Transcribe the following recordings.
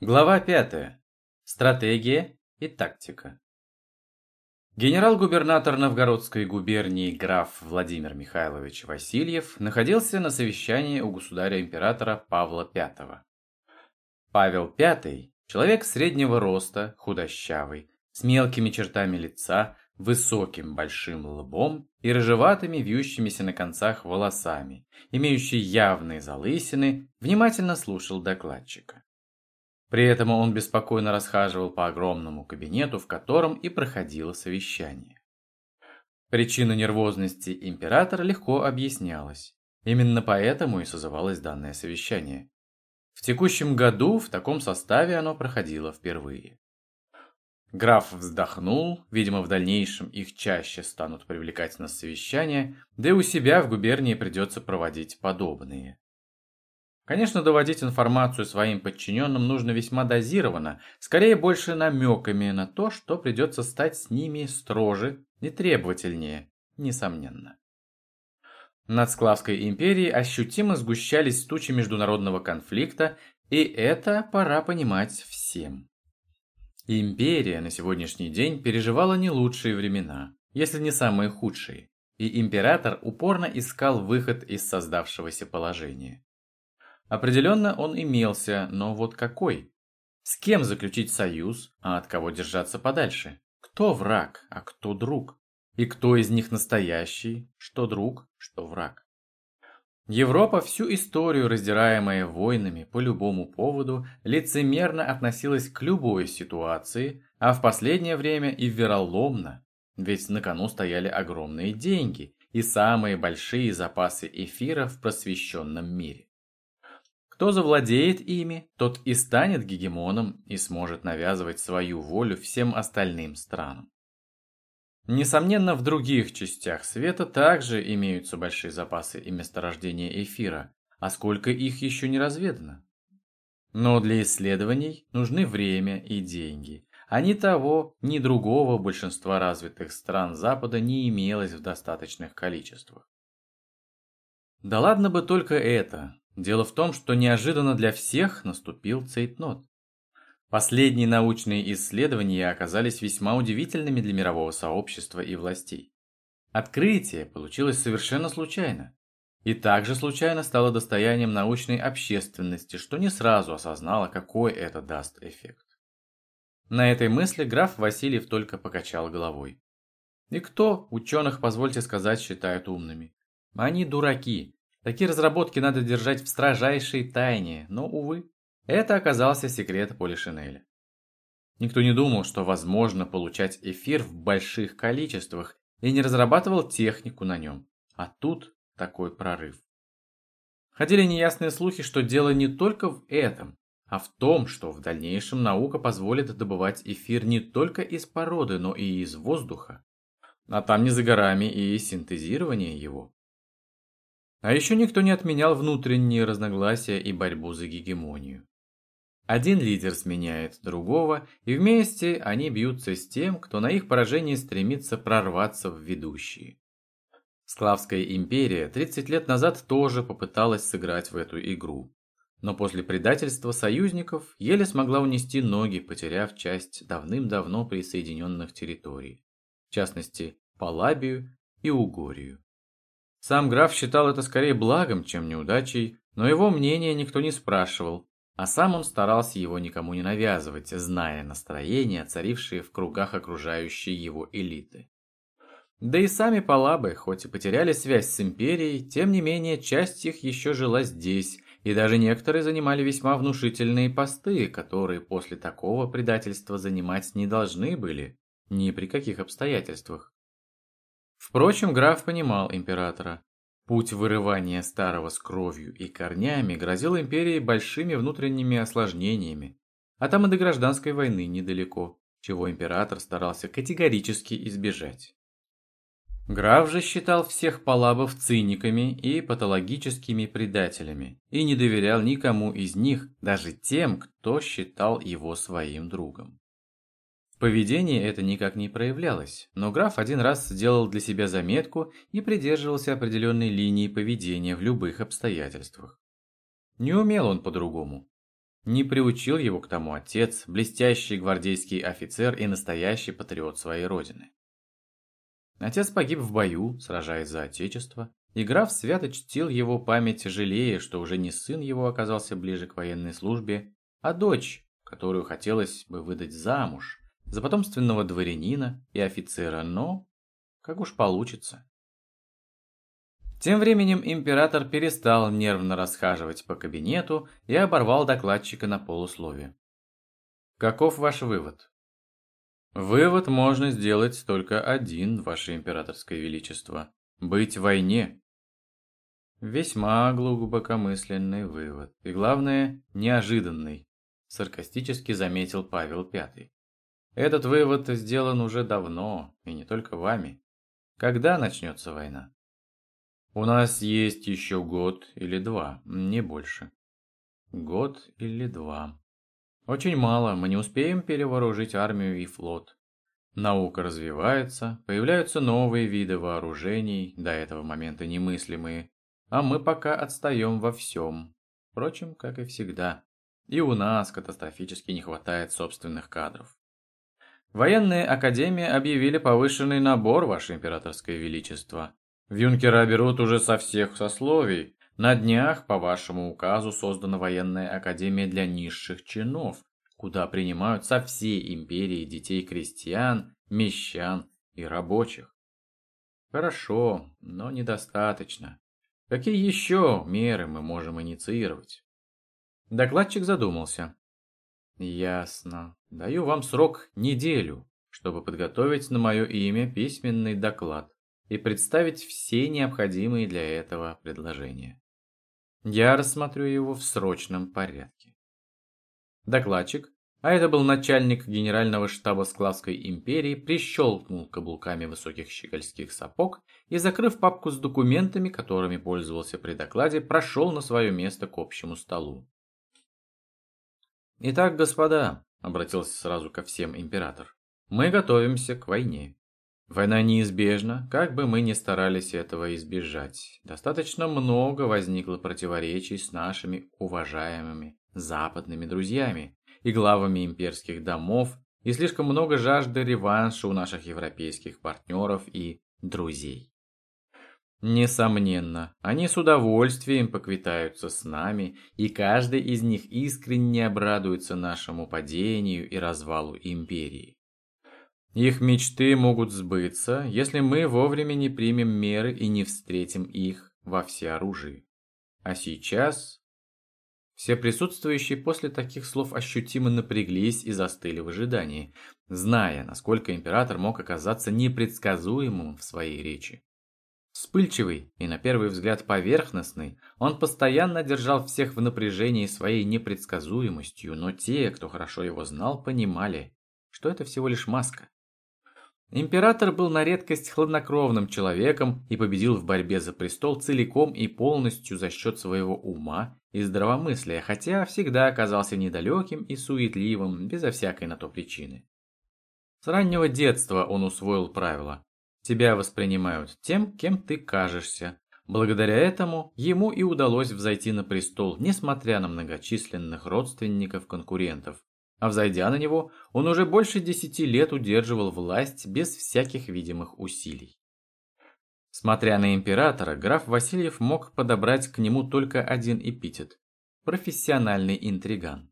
Глава 5. Стратегия и тактика. Генерал-губернатор Новгородской губернии граф Владимир Михайлович Васильев находился на совещании у государя-императора Павла V. Павел V – человек среднего роста, худощавый, с мелкими чертами лица, высоким большим лбом и рыжеватыми вьющимися на концах волосами, имеющий явные залысины, внимательно слушал докладчика. При этом он беспокойно расхаживал по огромному кабинету, в котором и проходило совещание. Причина нервозности императора легко объяснялась. Именно поэтому и созывалось данное совещание. В текущем году в таком составе оно проходило впервые. Граф вздохнул, видимо, в дальнейшем их чаще станут привлекать на совещания, да и у себя в губернии придется проводить подобные. Конечно, доводить информацию своим подчиненным нужно весьма дозированно, скорее больше намеками на то, что придется стать с ними строже и требовательнее, несомненно. Над Склавской империей ощутимо сгущались тучи международного конфликта, и это пора понимать всем. Империя на сегодняшний день переживала не лучшие времена, если не самые худшие, и император упорно искал выход из создавшегося положения. Определенно он имелся, но вот какой? С кем заключить союз, а от кого держаться подальше? Кто враг, а кто друг? И кто из них настоящий, что друг, что враг? Европа всю историю, раздираемая войнами по любому поводу, лицемерно относилась к любой ситуации, а в последнее время и вероломно, ведь на кону стояли огромные деньги и самые большие запасы эфира в просвещенном мире. Кто завладеет ими, тот и станет гегемоном и сможет навязывать свою волю всем остальным странам. Несомненно, в других частях света также имеются большие запасы и месторождения эфира, а сколько их еще не разведано. Но для исследований нужны время и деньги, а ни того, ни другого большинства развитых стран Запада не имелось в достаточных количествах. Да ладно бы только это, Дело в том, что неожиданно для всех наступил цейтнот. Последние научные исследования оказались весьма удивительными для мирового сообщества и властей. Открытие получилось совершенно случайно. И также случайно стало достоянием научной общественности, что не сразу осознало, какой это даст эффект. На этой мысли граф Васильев только покачал головой. И кто, ученых, позвольте сказать, считают умными? Они дураки, Такие разработки надо держать в строжайшей тайне, но, увы, это оказался секрет Полишинеля. Никто не думал, что возможно получать эфир в больших количествах и не разрабатывал технику на нем. А тут такой прорыв. Ходили неясные слухи, что дело не только в этом, а в том, что в дальнейшем наука позволит добывать эфир не только из породы, но и из воздуха. А там не за горами и синтезирование его. А еще никто не отменял внутренние разногласия и борьбу за гегемонию. Один лидер сменяет другого, и вместе они бьются с тем, кто на их поражение стремится прорваться в ведущие. Склавская империя 30 лет назад тоже попыталась сыграть в эту игру, но после предательства союзников еле смогла унести ноги, потеряв часть давным-давно присоединенных территорий, в частности Палабию и Угорию. Сам граф считал это скорее благом, чем неудачей, но его мнение никто не спрашивал, а сам он старался его никому не навязывать, зная настроения, царившие в кругах окружающей его элиты. Да и сами палабы, хоть и потеряли связь с империей, тем не менее часть их еще жила здесь, и даже некоторые занимали весьма внушительные посты, которые после такого предательства занимать не должны были, ни при каких обстоятельствах. Впрочем, граф понимал императора. Путь вырывания старого с кровью и корнями грозил империи большими внутренними осложнениями, а там и до гражданской войны недалеко, чего император старался категорически избежать. Граф же считал всех палабов циниками и патологическими предателями и не доверял никому из них, даже тем, кто считал его своим другом. Поведении это никак не проявлялось, но граф один раз сделал для себя заметку и придерживался определенной линии поведения в любых обстоятельствах. Не умел он по-другому. Не приучил его к тому отец, блестящий гвардейский офицер и настоящий патриот своей родины. Отец погиб в бою, сражаясь за отечество, и граф свято чтил его память, жалея, что уже не сын его оказался ближе к военной службе, а дочь, которую хотелось бы выдать замуж, за потомственного дворянина и офицера, но как уж получится. Тем временем император перестал нервно расхаживать по кабинету и оборвал докладчика на полуслове. Каков ваш вывод? Вывод можно сделать только один, ваше императорское величество. Быть в войне. Весьма глубокомысленный вывод. И главное, неожиданный, саркастически заметил Павел Пятый. Этот вывод сделан уже давно, и не только вами. Когда начнется война? У нас есть еще год или два, не больше. Год или два. Очень мало, мы не успеем перевооружить армию и флот. Наука развивается, появляются новые виды вооружений, до этого момента немыслимые, а мы пока отстаем во всем. Впрочем, как и всегда. И у нас катастрофически не хватает собственных кадров. Военные академии объявили повышенный набор, Ваше Императорское Величество. В юнкера берут уже со всех сословий. На днях, по вашему указу, создана военная академия для низших чинов, куда принимают со всей империи детей крестьян, мещан и рабочих. Хорошо, но недостаточно. Какие еще меры мы можем инициировать? Докладчик задумался. Ясно. Даю вам срок неделю, чтобы подготовить на мое имя письменный доклад и представить все необходимые для этого предложения. Я рассмотрю его в срочном порядке. Докладчик, а это был начальник генерального штаба Склавской империи, прищелкнул каблуками высоких щегольских сапог и, закрыв папку с документами, которыми пользовался при докладе, прошел на свое место к общему столу. «Итак, господа», — обратился сразу ко всем император, — «мы готовимся к войне. Война неизбежна, как бы мы ни старались этого избежать. Достаточно много возникло противоречий с нашими уважаемыми западными друзьями и главами имперских домов, и слишком много жажды реванша у наших европейских партнеров и друзей. Несомненно, они с удовольствием поквитаются с нами, и каждый из них искренне обрадуется нашему падению и развалу империи. Их мечты могут сбыться, если мы вовремя не примем меры и не встретим их во всеоружии. А сейчас... Все присутствующие после таких слов ощутимо напряглись и застыли в ожидании, зная, насколько император мог оказаться непредсказуемым в своей речи. Вспыльчивый и на первый взгляд поверхностный, он постоянно держал всех в напряжении своей непредсказуемостью, но те, кто хорошо его знал, понимали, что это всего лишь маска. Император был на редкость хладнокровным человеком и победил в борьбе за престол целиком и полностью за счет своего ума и здравомыслия, хотя всегда оказался недалеким и суетливым, безо всякой на то причины. С раннего детства он усвоил правило «Тебя воспринимают тем, кем ты кажешься». Благодаря этому ему и удалось взойти на престол, несмотря на многочисленных родственников-конкурентов, а взойдя на него, он уже больше десяти лет удерживал власть без всяких видимых усилий. Смотря на императора, граф Васильев мог подобрать к нему только один эпитет – профессиональный интриган.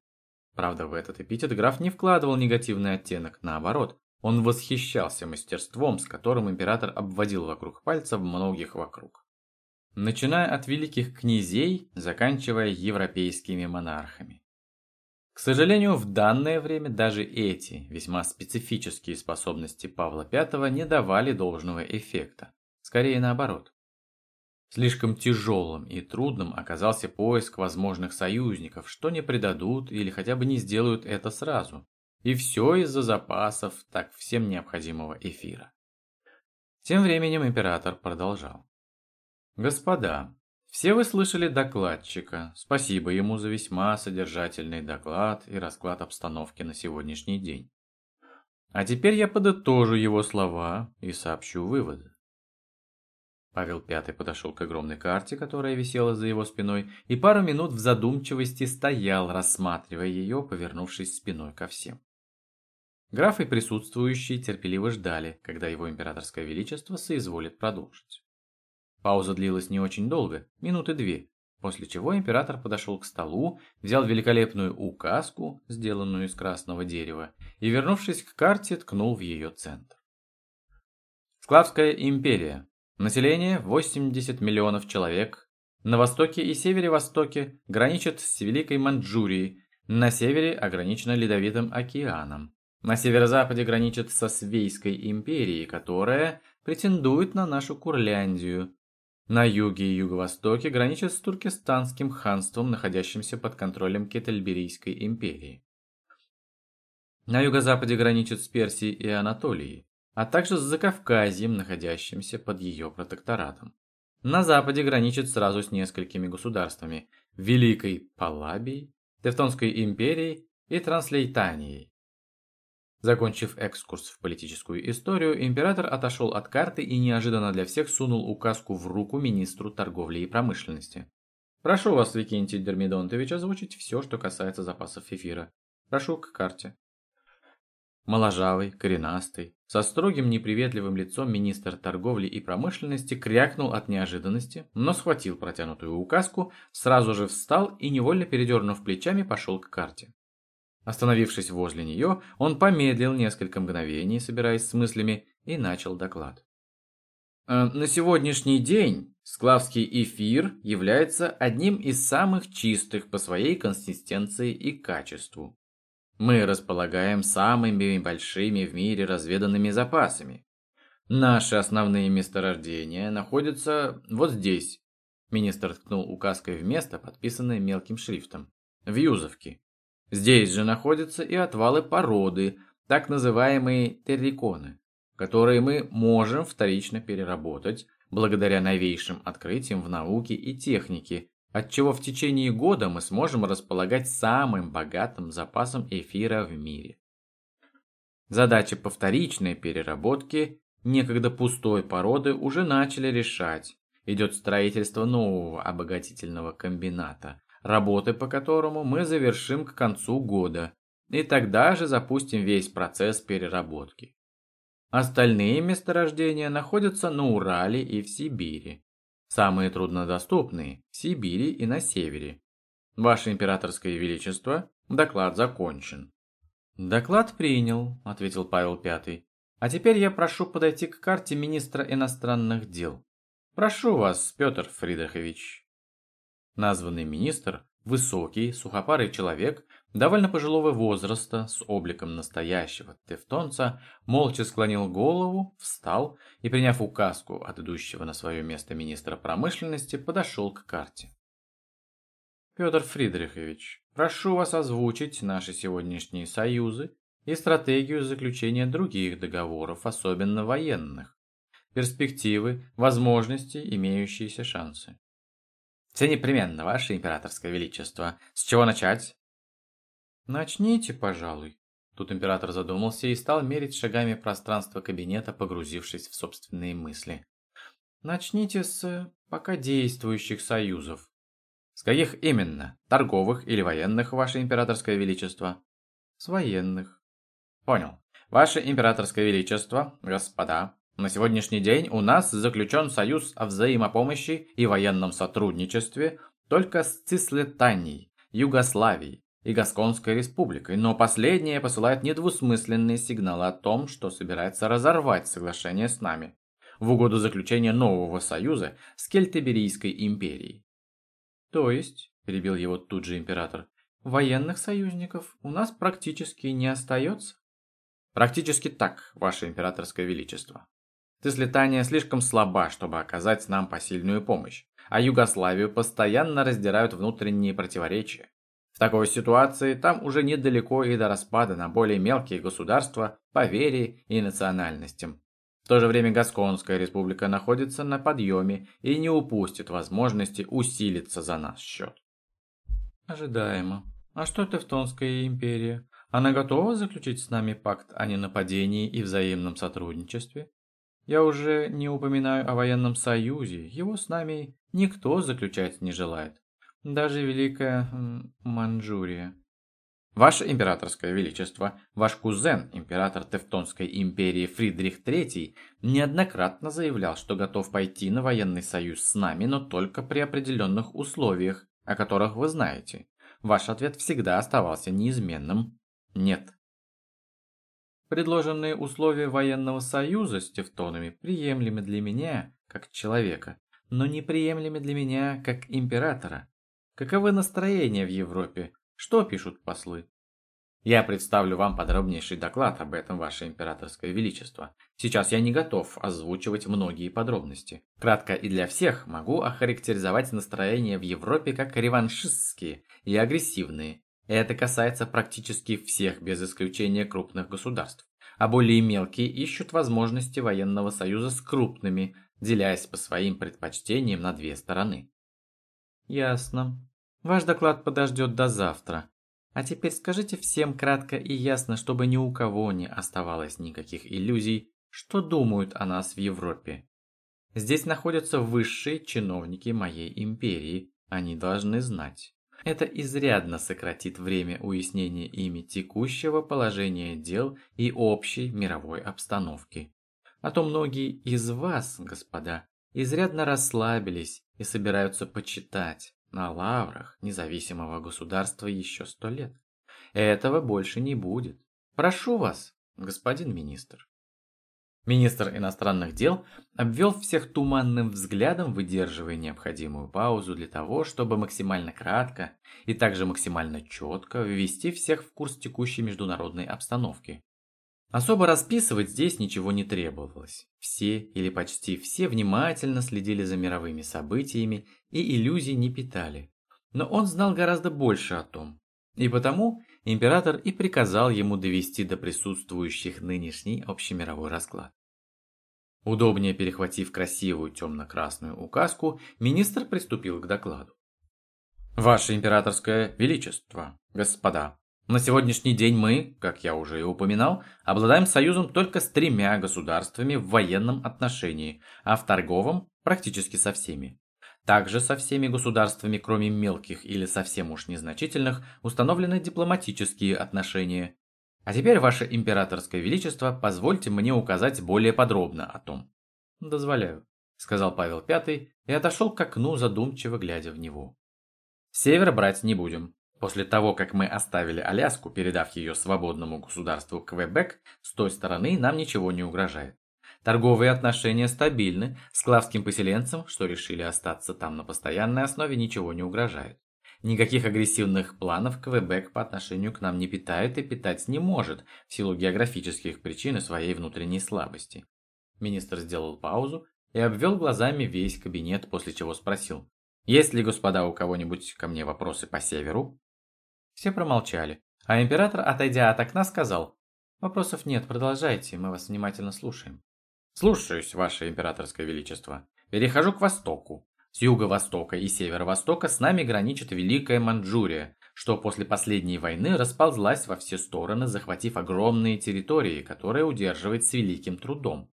Правда, в этот эпитет граф не вкладывал негативный оттенок, наоборот, он восхищался мастерством, с которым император обводил вокруг пальцев многих вокруг. Начиная от великих князей, заканчивая европейскими монархами. К сожалению, в данное время даже эти весьма специфические способности Павла V не давали должного эффекта. Скорее наоборот. Слишком тяжелым и трудным оказался поиск возможных союзников, что не предадут или хотя бы не сделают это сразу. И все из-за запасов так всем необходимого эфира. Тем временем император продолжал. «Господа, все вы слышали докладчика. Спасибо ему за весьма содержательный доклад и расклад обстановки на сегодняшний день. А теперь я подытожу его слова и сообщу выводы. Павел Пятый подошел к огромной карте, которая висела за его спиной, и пару минут в задумчивости стоял, рассматривая ее, повернувшись спиной ко всем. Граф и присутствующие терпеливо ждали, когда его императорское величество соизволит продолжить. Пауза длилась не очень долго, минуты две, после чего император подошел к столу, взял великолепную указку, сделанную из красного дерева, и, вернувшись к карте, ткнул в ее центр. Склавская империя. Население 80 миллионов человек. На востоке и севере-востоке граничит с Великой Манчжурией, на севере ограничено Ледовитым океаном. На северо-западе граничит со Свейской империей, которая претендует на нашу Курляндию. На юге и юго-востоке граничит с Туркестанским ханством, находящимся под контролем Кетельберийской империи. На юго-западе граничит с Персией и Анатолией, а также с Закавказьем, находящимся под ее протекторатом. На западе граничит сразу с несколькими государствами – Великой Палабией, Тевтонской империей и Транслейтанией. Закончив экскурс в политическую историю, император отошел от карты и неожиданно для всех сунул указку в руку министру торговли и промышленности. «Прошу вас, Викентий Дермидонтович, озвучить все, что касается запасов эфира. Прошу к карте». Моложавый, коренастый, со строгим неприветливым лицом министр торговли и промышленности крякнул от неожиданности, но схватил протянутую указку, сразу же встал и, невольно передернув плечами, пошел к карте. Остановившись возле нее, он помедлил несколько мгновений, собираясь с мыслями, и начал доклад. «Э, на сегодняшний день склавский эфир является одним из самых чистых по своей консистенции и качеству. Мы располагаем самыми большими в мире разведанными запасами. Наши основные месторождения находятся вот здесь. Министр ткнул указкой в место, подписанное мелким шрифтом. В Юзовке. Здесь же находятся и отвалы породы, так называемые терриконы, которые мы можем вторично переработать благодаря новейшим открытиям в науке и технике, отчего в течение года мы сможем располагать самым богатым запасом эфира в мире. Задачи по вторичной переработке некогда пустой породы уже начали решать. Идет строительство нового обогатительного комбината, работы по которому мы завершим к концу года, и тогда же запустим весь процесс переработки. Остальные месторождения находятся на Урале и в Сибири. Самые труднодоступные – в Сибири и на севере. Ваше императорское величество, доклад закончен. Доклад принял, ответил Павел Пятый. А теперь я прошу подойти к карте министра иностранных дел. Прошу вас, Петр Фридрихович. Названный министр, высокий, сухопарый человек, довольно пожилого возраста, с обликом настоящего тевтонца, молча склонил голову, встал и, приняв указку от идущего на свое место министра промышленности, подошел к карте. Петр Фридрихович, прошу вас озвучить наши сегодняшние союзы и стратегию заключения других договоров, особенно военных, перспективы, возможности, имеющиеся шансы. Все непременно, ваше императорское величество. С чего начать? Начните, пожалуй. Тут император задумался и стал мерить шагами пространство кабинета, погрузившись в собственные мысли. Начните с пока действующих союзов. С каких именно? Торговых или военных, ваше императорское величество? С военных. Понял. Ваше императорское величество, господа, на сегодняшний день у нас заключен союз о взаимопомощи и военном сотрудничестве только с Цислетанией, Югославией и Гасконской республикой, но последняя посылает недвусмысленные сигналы о том, что собирается разорвать соглашение с нами в угоду заключения нового союза с Кельтеберийской империей. То есть, перебил его тут же император, военных союзников у нас практически не остается? Практически так, ваше императорское величество. Тыслетания слишком слаба, чтобы оказать нам посильную помощь, а Югославию постоянно раздирают внутренние противоречия. В такой ситуации там уже недалеко и до распада на более мелкие государства по вере и национальностям. В то же время Гасконская республика находится на подъеме и не упустит возможности усилиться за наш счет. Ожидаемо. А что Тевтонская империя? Она готова заключить с нами пакт о ненападении и взаимном сотрудничестве? Я уже не упоминаю о военном союзе, его с нами никто заключать не желает. Даже Великая Манчжурия. Ваше императорское величество, ваш кузен, император Тевтонской империи Фридрих III, неоднократно заявлял, что готов пойти на военный союз с нами, но только при определенных условиях, о которых вы знаете. Ваш ответ всегда оставался неизменным «нет». Предложенные условия военного союза с тевтонами приемлемы для меня, как человека, но неприемлемы для меня, как императора. Каковы настроения в Европе? Что пишут послы? Я представлю вам подробнейший доклад об этом, Ваше Императорское Величество. Сейчас я не готов озвучивать многие подробности. Кратко и для всех могу охарактеризовать настроения в Европе как реваншистские и агрессивные, это касается практически всех, без исключения крупных государств. А более мелкие ищут возможности военного союза с крупными, делясь по своим предпочтениям на две стороны. Ясно. Ваш доклад подождет до завтра. А теперь скажите всем кратко и ясно, чтобы ни у кого не оставалось никаких иллюзий, что думают о нас в Европе. Здесь находятся высшие чиновники моей империи, они должны знать. Это изрядно сократит время уяснения ими текущего положения дел и общей мировой обстановки. А то многие из вас, господа, изрядно расслабились и собираются почитать на лаврах независимого государства еще сто лет. Этого больше не будет. Прошу вас, господин министр. Министр иностранных дел обвел всех туманным взглядом, выдерживая необходимую паузу для того, чтобы максимально кратко и также максимально четко ввести всех в курс текущей международной обстановки. Особо расписывать здесь ничего не требовалось. Все или почти все внимательно следили за мировыми событиями и иллюзий не питали. Но он знал гораздо больше о том. И потому император и приказал ему довести до присутствующих нынешний общемировой расклад. Удобнее перехватив красивую темно-красную указку, министр приступил к докладу. «Ваше императорское величество, господа, на сегодняшний день мы, как я уже и упоминал, обладаем союзом только с тремя государствами в военном отношении, а в торговом практически со всеми. Также со всеми государствами, кроме мелких или совсем уж незначительных, установлены дипломатические отношения. А теперь, ваше императорское величество, позвольте мне указать более подробно о том. Дозволяю, сказал Павел Пятый и отошел к окну, задумчиво глядя в него. Север брать не будем. После того, как мы оставили Аляску, передав ее свободному государству Квебек, с той стороны нам ничего не угрожает. Торговые отношения стабильны, с клавским поселенцем, что решили остаться там на постоянной основе, ничего не угрожает. Никаких агрессивных планов Квебек по отношению к нам не питает и питать не может, в силу географических причин и своей внутренней слабости. Министр сделал паузу и обвел глазами весь кабинет, после чего спросил, «Есть ли, господа, у кого-нибудь ко мне вопросы по северу?» Все промолчали, а император, отойдя от окна, сказал, «Вопросов нет, продолжайте, мы вас внимательно слушаем». «Слушаюсь, ваше императорское величество. Перехожу к востоку. С юго-востока и северо-востока с нами граничит Великая Манчжурия, что после последней войны расползлась во все стороны, захватив огромные территории, которые удерживает с великим трудом.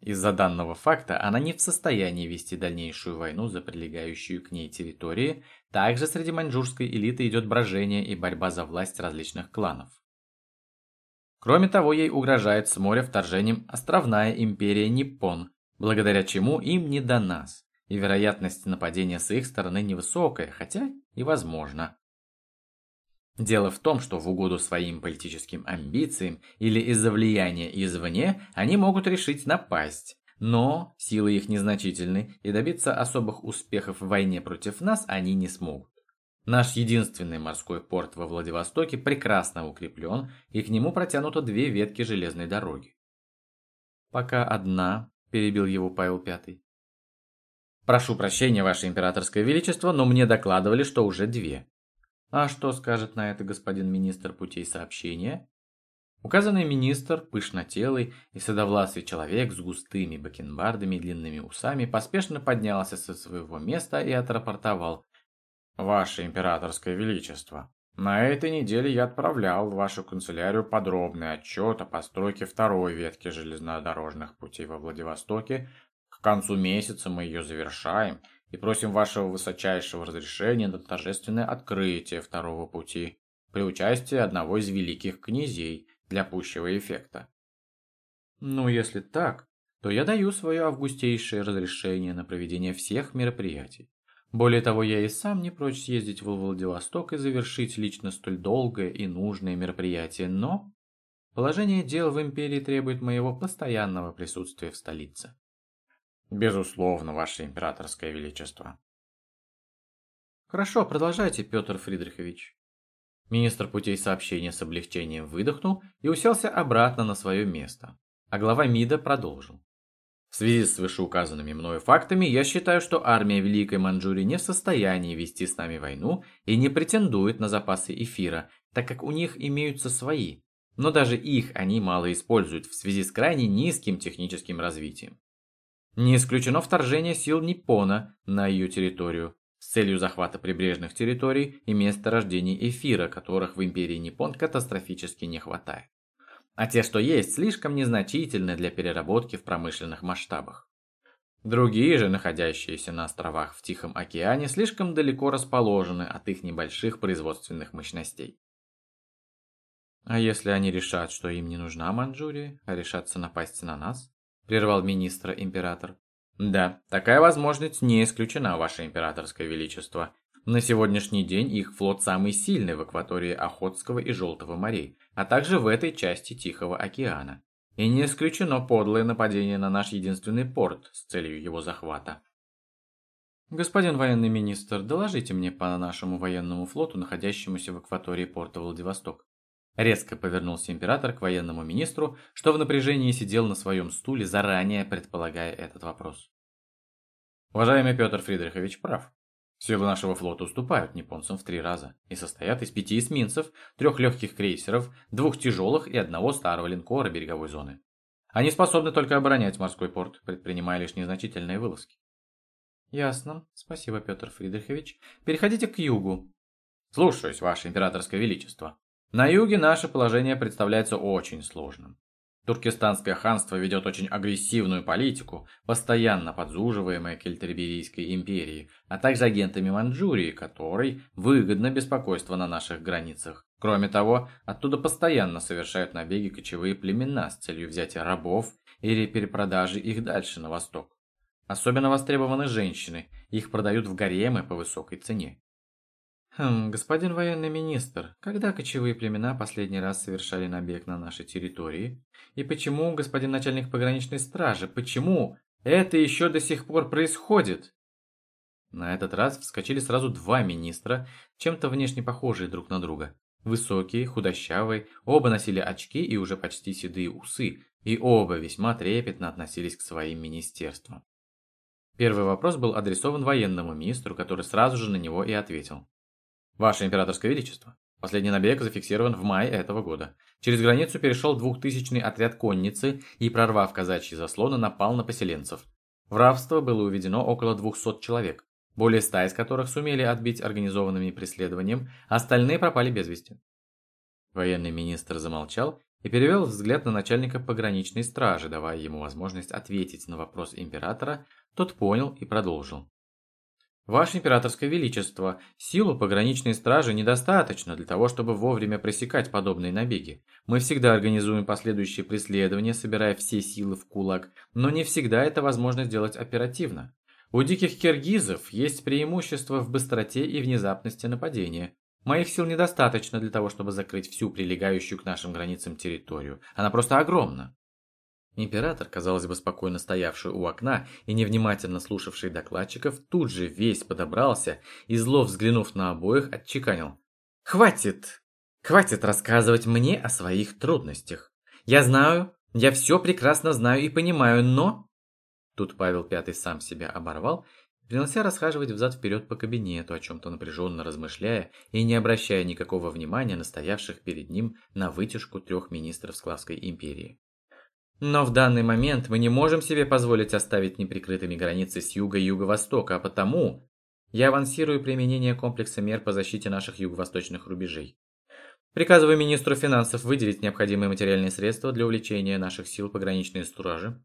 Из-за данного факта она не в состоянии вести дальнейшую войну за прилегающую к ней территории, также среди маньчжурской элиты идет брожение и борьба за власть различных кланов. Кроме того, ей угрожает с моря вторжением островная империя Ниппон, благодаря чему им не до нас, и вероятность нападения с их стороны невысокая, хотя и возможно. Дело в том, что в угоду своим политическим амбициям или из-за влияния извне они могут решить напасть, но силы их незначительны, и добиться особых успехов в войне против нас они не смогут. Наш единственный морской порт во Владивостоке прекрасно укреплен, и к нему протянуто две ветки железной дороги. «Пока одна», – перебил его Павел Пятый. «Прошу прощения, Ваше Императорское Величество, но мне докладывали, что уже две». «А что скажет на это господин министр путей сообщения?» Указанный министр, пышнотелый и садовласый человек с густыми бакенбардами и длинными усами, поспешно поднялся со своего места и отрапортовал. «Ваше императорское величество, На этой неделе я отправлял в вашу канцелярию подробный отчет о постройке второй ветки железнодорожных путей во Владивостоке. К концу месяца мы ее завершаем и просим вашего высочайшего разрешения на торжественное открытие второго пути при участии одного из великих князей для пущего эффекта. Ну, если так, то я даю свое августейшее разрешение на проведение всех мероприятий. Более того, я и сам не прочь съездить в Владивосток и завершить лично столь долгое и нужное мероприятие, но положение дел в империи требует моего постоянного присутствия в столице. Безусловно, ваше императорское величество. Хорошо, продолжайте, Петр Фридрихович. Министр путей сообщения с облегчением выдохнул и уселся обратно на свое место, а глава МИДа продолжил. В связи с вышеуказанными мною фактами, я считаю, что армия Великой Манчжурии не в состоянии вести с нами войну и не претендует на запасы эфира, так как у них имеются свои. Но даже их они мало используют в связи с крайне низким техническим развитием. Не исключено вторжение сил Ниппона на ее территорию с целью захвата прибрежных территорий и месторождений эфира, которых в империи Ниппон катастрофически не хватает а те, что есть, слишком незначительны для переработки в промышленных масштабах. Другие же, находящиеся на островах в Тихом океане, слишком далеко расположены от их небольших производственных мощностей. «А если они решат, что им не нужна Манчжурия, а решатся напасть на нас?» – прервал министра император. «Да, такая возможность не исключена, Ваше Императорское Величество. На сегодняшний день их флот самый сильный в акватории Охотского и Желтого морей, а также в этой части Тихого океана. И не исключено подлое нападение на наш единственный порт с целью его захвата. Господин военный министр, доложите мне по нашему военному флоту, находящемуся в акватории порта Владивосток. Резко повернулся император к военному министру, что в напряжении сидел на своем стуле, заранее предполагая этот вопрос. Уважаемый Петр Фридрихович прав. Силы нашего флота уступают японцам в три раза и состоят из пяти эсминцев, трех легких крейсеров, двух тяжелых и одного старого линкора береговой зоны. Они способны только оборонять морской порт, предпринимая лишь незначительные вылазки. Ясно. Спасибо, Петр Фридрихович. Переходите к югу. Слушаюсь, Ваше Императорское Величество. На юге наше положение представляется очень сложным. Туркестанское ханство ведет очень агрессивную политику, постоянно подзуживаемое Кельтерберийской империей, а также агентами Манчжурии, которой выгодно беспокойство на наших границах. Кроме того, оттуда постоянно совершают набеги кочевые племена с целью взятия рабов или перепродажи их дальше на восток. Особенно востребованы женщины, их продают в гаремы по высокой цене. Хм, господин военный министр, когда кочевые племена последний раз совершали набег на нашей территории? И почему, господин начальник пограничной стражи, почему это еще до сих пор происходит? На этот раз вскочили сразу два министра, чем-то внешне похожие друг на друга. Высокие, худощавые, оба носили очки и уже почти седые усы, и оба весьма трепетно относились к своим министерствам. Первый вопрос был адресован военному министру, который сразу же на него и ответил. Ваше Императорское Величество, последний набег зафиксирован в мае этого года. Через границу перешел двухтысячный отряд конницы и, прорвав казачьи заслоны, напал на поселенцев. В рабство было уведено около 200 человек, более ста из которых сумели отбить организованным преследованием, остальные пропали без вести. Военный министр замолчал и перевел взгляд на начальника пограничной стражи, давая ему возможность ответить на вопрос императора, тот понял и продолжил. Ваше императорское величество, силу пограничной стражи недостаточно для того, чтобы вовремя пресекать подобные набеги. Мы всегда организуем последующие преследования, собирая все силы в кулак, но не всегда это возможно сделать оперативно. У диких киргизов есть преимущество в быстроте и внезапности нападения. Моих сил недостаточно для того, чтобы закрыть всю прилегающую к нашим границам территорию. Она просто огромна. Император, казалось бы, спокойно стоявший у окна и невнимательно слушавший докладчиков, тут же весь подобрался и, зло взглянув на обоих, отчеканил. «Хватит! Хватит рассказывать мне о своих трудностях. Я знаю, я все прекрасно знаю и понимаю, но...» Тут Павел Пятый сам себя оборвал принялся расхаживать взад-вперед по кабинету, о чем-то напряженно размышляя и не обращая никакого внимания на стоявших перед ним на вытяжку трех министров Склавской империи. Но в данный момент мы не можем себе позволить оставить неприкрытыми границы с юга и юго-востока, а потому... я авансирую применение комплекса мер по защите наших юго-восточных рубежей. Приказываю министру финансов выделить необходимые материальные средства для увеличения наших сил пограничной стражи.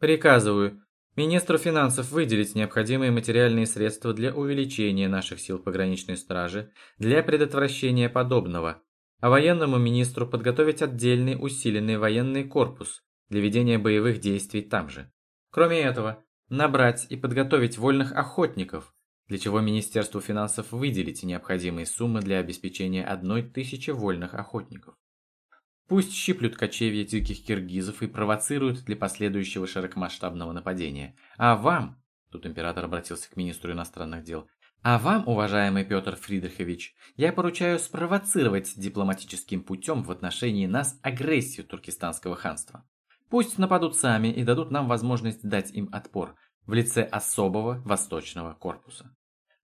Приказываю министру финансов выделить необходимые материальные средства для увеличения наших сил пограничной стражи для предотвращения подобного, а военному министру подготовить отдельный усиленный военный корпус для ведения боевых действий там же. Кроме этого, набрать и подготовить вольных охотников, для чего Министерству финансов выделить необходимые суммы для обеспечения одной тысячи вольных охотников. Пусть щиплют кочевья диких киргизов и провоцируют для последующего широкомасштабного нападения. А вам, тут император обратился к министру иностранных дел, а вам, уважаемый Петр Фридрихович, я поручаю спровоцировать дипломатическим путем в отношении нас агрессию туркестанского ханства. Пусть нападут сами и дадут нам возможность дать им отпор в лице особого восточного корпуса.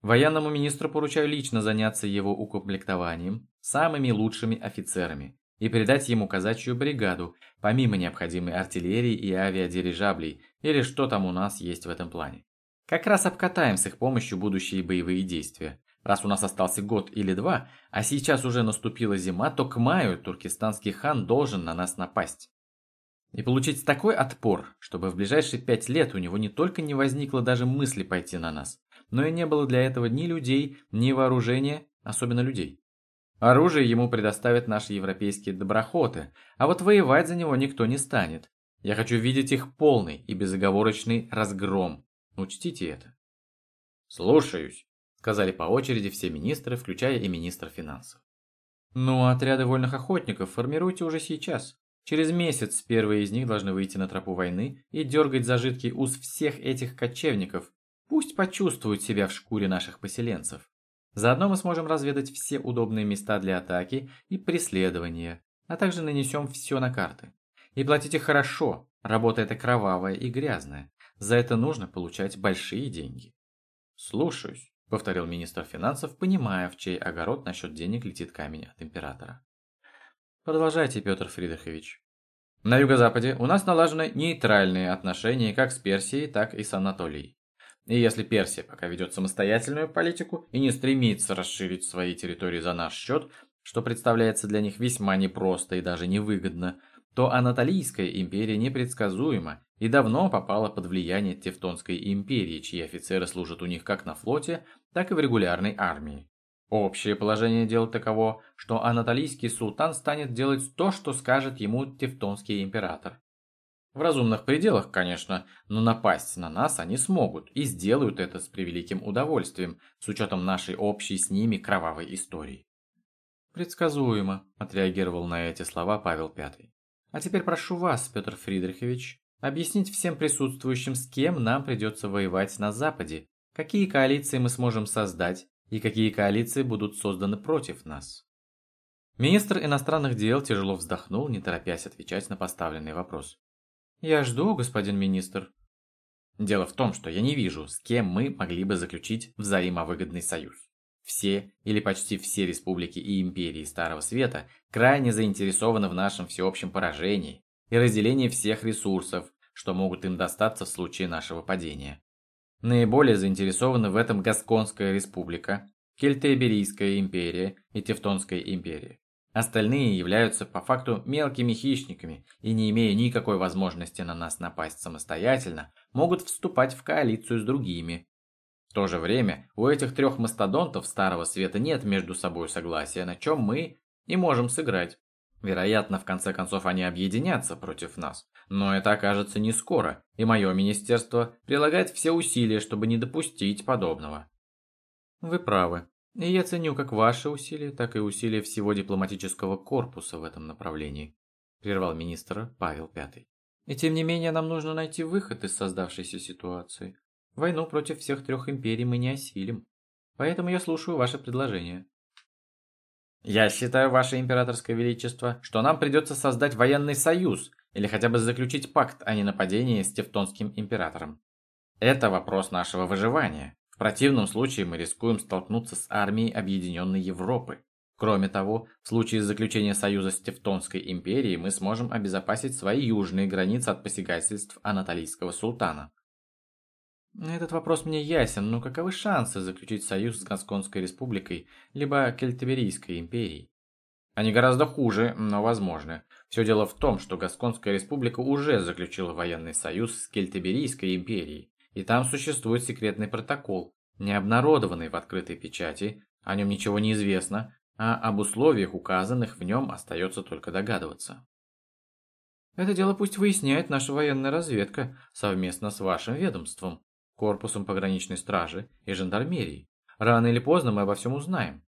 Военному министру поручаю лично заняться его укомплектованием самыми лучшими офицерами и передать ему казачью бригаду, помимо необходимой артиллерии и авиадирижаблей, или что там у нас есть в этом плане. Как раз обкатаем с их помощью будущие боевые действия. Раз у нас остался год или два, а сейчас уже наступила зима, то к маю туркестанский хан должен на нас напасть. И получить такой отпор, чтобы в ближайшие пять лет у него не только не возникло даже мысли пойти на нас, но и не было для этого ни людей, ни вооружения, особенно людей. Оружие ему предоставят наши европейские доброхоты, а вот воевать за него никто не станет. Я хочу видеть их полный и безоговорочный разгром. Учтите это. Слушаюсь, сказали по очереди все министры, включая и министра финансов. Ну, отряды вольных охотников формируйте уже сейчас. Через месяц первые из них должны выйти на тропу войны и дергать за жидкий ус всех этих кочевников. Пусть почувствуют себя в шкуре наших поселенцев. Заодно мы сможем разведать все удобные места для атаки и преследования, а также нанесем все на карты. И платите хорошо, работа эта кровавая и грязная. За это нужно получать большие деньги. Слушаюсь, повторил министр финансов, понимая, в чей огород насчет денег летит камень от императора. Продолжайте, Петр Фридрихович. На юго-западе у нас налажены нейтральные отношения как с Персией, так и с Анатолией. И если Персия пока ведет самостоятельную политику и не стремится расширить свои территории за наш счет, что представляется для них весьма непросто и даже невыгодно, то Анатолийская империя непредсказуема и давно попала под влияние Тевтонской империи, чьи офицеры служат у них как на флоте, так и в регулярной армии. Общее положение дел таково, что анатолийский султан станет делать то, что скажет ему тевтонский император. В разумных пределах, конечно, но напасть на нас они смогут и сделают это с превеликим удовольствием, с учетом нашей общей с ними кровавой истории. «Предсказуемо», – отреагировал на эти слова Павел Пятый. «А теперь прошу вас, Петр Фридрихович, объяснить всем присутствующим, с кем нам придется воевать на Западе, какие коалиции мы сможем создать, и какие коалиции будут созданы против нас. Министр иностранных дел тяжело вздохнул, не торопясь отвечать на поставленный вопрос. «Я жду, господин министр». Дело в том, что я не вижу, с кем мы могли бы заключить взаимовыгодный союз. Все или почти все республики и империи Старого Света крайне заинтересованы в нашем всеобщем поражении и разделении всех ресурсов, что могут им достаться в случае нашего падения. Наиболее заинтересованы в этом Гасконская республика, Кельтеберийская империя и Тевтонская империя. Остальные являются по факту мелкими хищниками и, не имея никакой возможности на нас напасть самостоятельно, могут вступать в коалицию с другими. В то же время у этих трех мастодонтов Старого Света нет между собой согласия, на чем мы и можем сыграть. Вероятно, в конце концов они объединятся против нас, но это окажется не скоро, и мое министерство прилагает все усилия, чтобы не допустить подобного. Вы правы, и я ценю как ваши усилия, так и усилия всего дипломатического корпуса в этом направлении, прервал министр Павел Пятый. И тем не менее нам нужно найти выход из создавшейся ситуации. Войну против всех трех империй мы не осилим. Поэтому я слушаю ваше предложение. Я считаю, Ваше Императорское Величество, что нам придется создать военный союз или хотя бы заключить пакт о ненападении с Тевтонским Императором. Это вопрос нашего выживания. В противном случае мы рискуем столкнуться с армией Объединенной Европы. Кроме того, в случае заключения союза с Тевтонской империей мы сможем обезопасить свои южные границы от посягательств Анатолийского султана. Этот вопрос мне ясен, но каковы шансы заключить союз с Гасконской республикой, либо Кельтиберийской империей? Они гораздо хуже, но возможны. Все дело в том, что Гасконская республика уже заключила военный союз с Кельтиберийской империей, и там существует секретный протокол, не обнародованный в открытой печати, о нем ничего не известно, а об условиях, указанных в нем, остается только догадываться. Это дело пусть выясняет наша военная разведка совместно с вашим ведомством, корпусом пограничной стражи и жандармерией. Рано или поздно мы обо всем узнаем.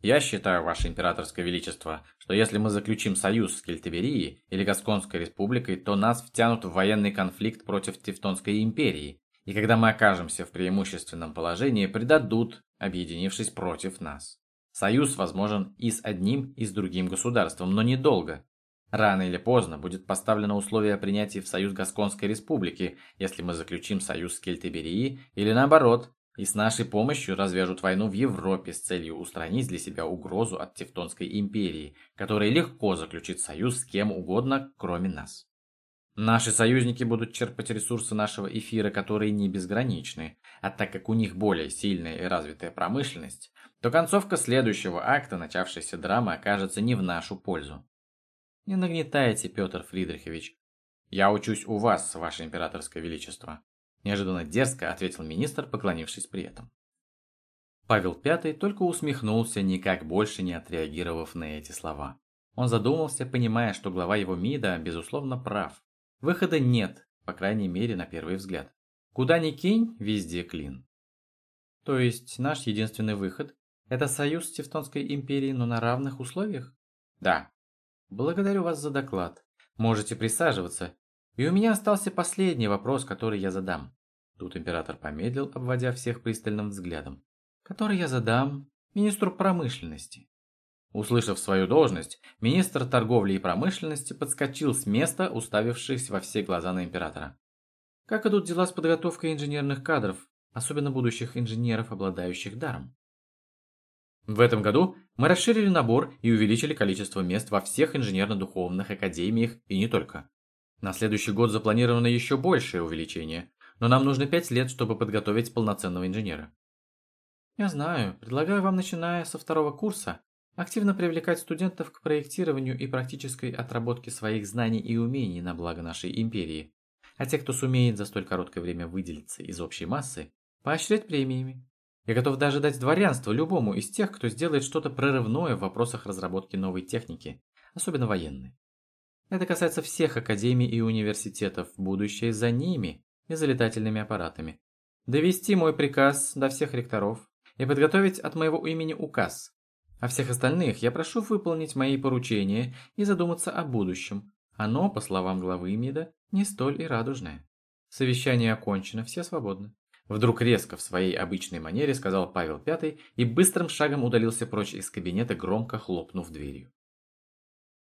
Я считаю, Ваше Императорское Величество, что если мы заключим союз с Кельтиберией или Гасконской Республикой, то нас втянут в военный конфликт против Тевтонской империи, и когда мы окажемся в преимущественном положении, предадут, объединившись против нас. Союз возможен и с одним, и с другим государством, но недолго. Рано или поздно будет поставлено условие о принятии в союз Гасконской Республики, если мы заключим союз с Кельтиберией, или наоборот, и с нашей помощью развяжут войну в Европе с целью устранить для себя угрозу от Тевтонской империи, которая легко заключит союз с кем угодно, кроме нас. Наши союзники будут черпать ресурсы нашего эфира, которые не безграничны, а так как у них более сильная и развитая промышленность, то концовка следующего акта начавшейся драмы окажется не в нашу пользу. Не нагнетайте, Петр Фридрихович. Я учусь у вас, ваше императорское величество. Неожиданно дерзко ответил министр, поклонившись при этом. Павел Пятый только усмехнулся, никак больше не отреагировав на эти слова. Он задумался, понимая, что глава его МИДа, безусловно, прав. Выхода нет, по крайней мере, на первый взгляд. Куда ни кинь, везде клин. То есть наш единственный выход – это союз с Тевтонской империей, но на равных условиях? Да. Благодарю вас за доклад. Можете присаживаться и у меня остался последний вопрос, который я задам. Тут император помедлил, обводя всех пристальным взглядом. Который я задам министру промышленности. Услышав свою должность, министр торговли и промышленности подскочил с места, уставившись во все глаза на императора. Как идут дела с подготовкой инженерных кадров, особенно будущих инженеров, обладающих даром? В этом году мы расширили набор и увеличили количество мест во всех инженерно-духовных академиях и не только. На следующий год запланировано еще большее увеличение, но нам нужно пять лет, чтобы подготовить полноценного инженера. Я знаю, предлагаю вам, начиная со второго курса, активно привлекать студентов к проектированию и практической отработке своих знаний и умений на благо нашей империи, а те, кто сумеет за столь короткое время выделиться из общей массы, поощрять премиями. Я готов даже дать дворянство любому из тех, кто сделает что-то прорывное в вопросах разработки новой техники, особенно военной. Это касается всех академий и университетов, будущее за ними и за летательными аппаратами. Довести мой приказ до всех ректоров и подготовить от моего имени указ. А всех остальных я прошу выполнить мои поручения и задуматься о будущем. Оно, по словам главы МИДа, не столь и радужное. Совещание окончено, все свободны. Вдруг резко в своей обычной манере сказал Павел Пятый и быстрым шагом удалился прочь из кабинета, громко хлопнув дверью.